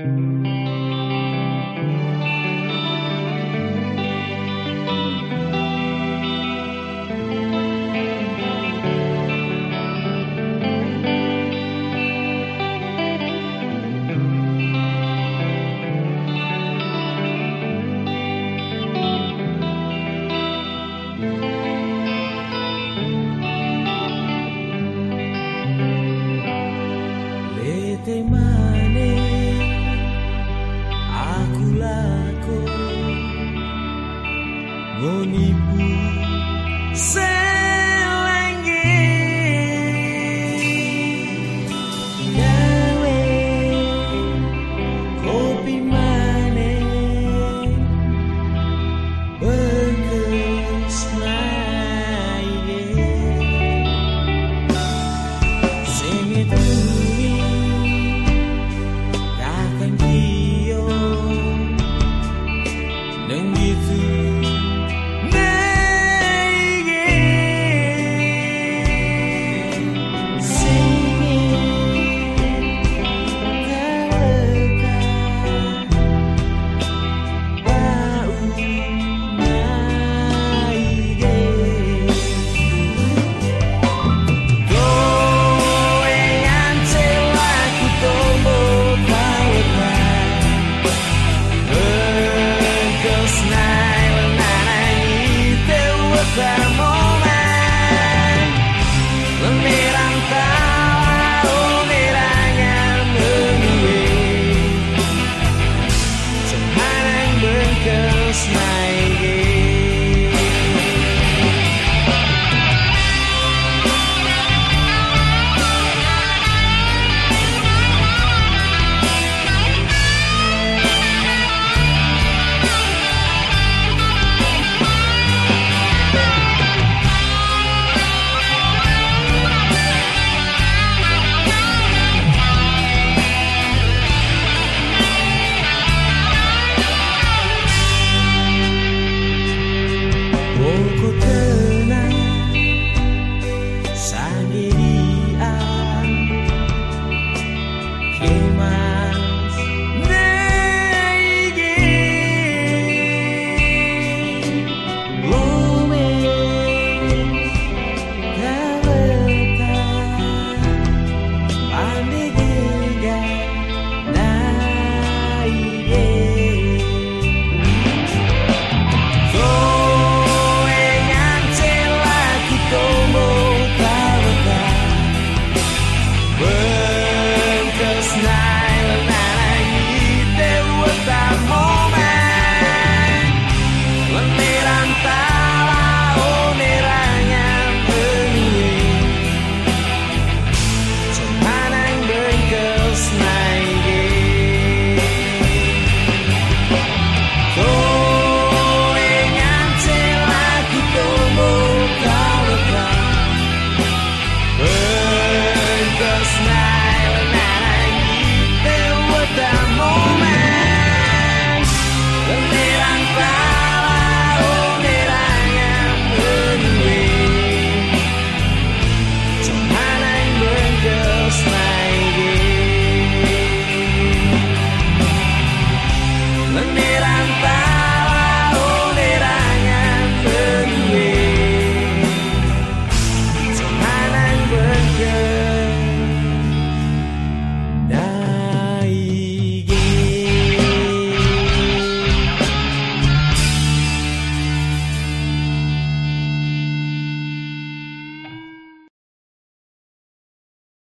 you menipu.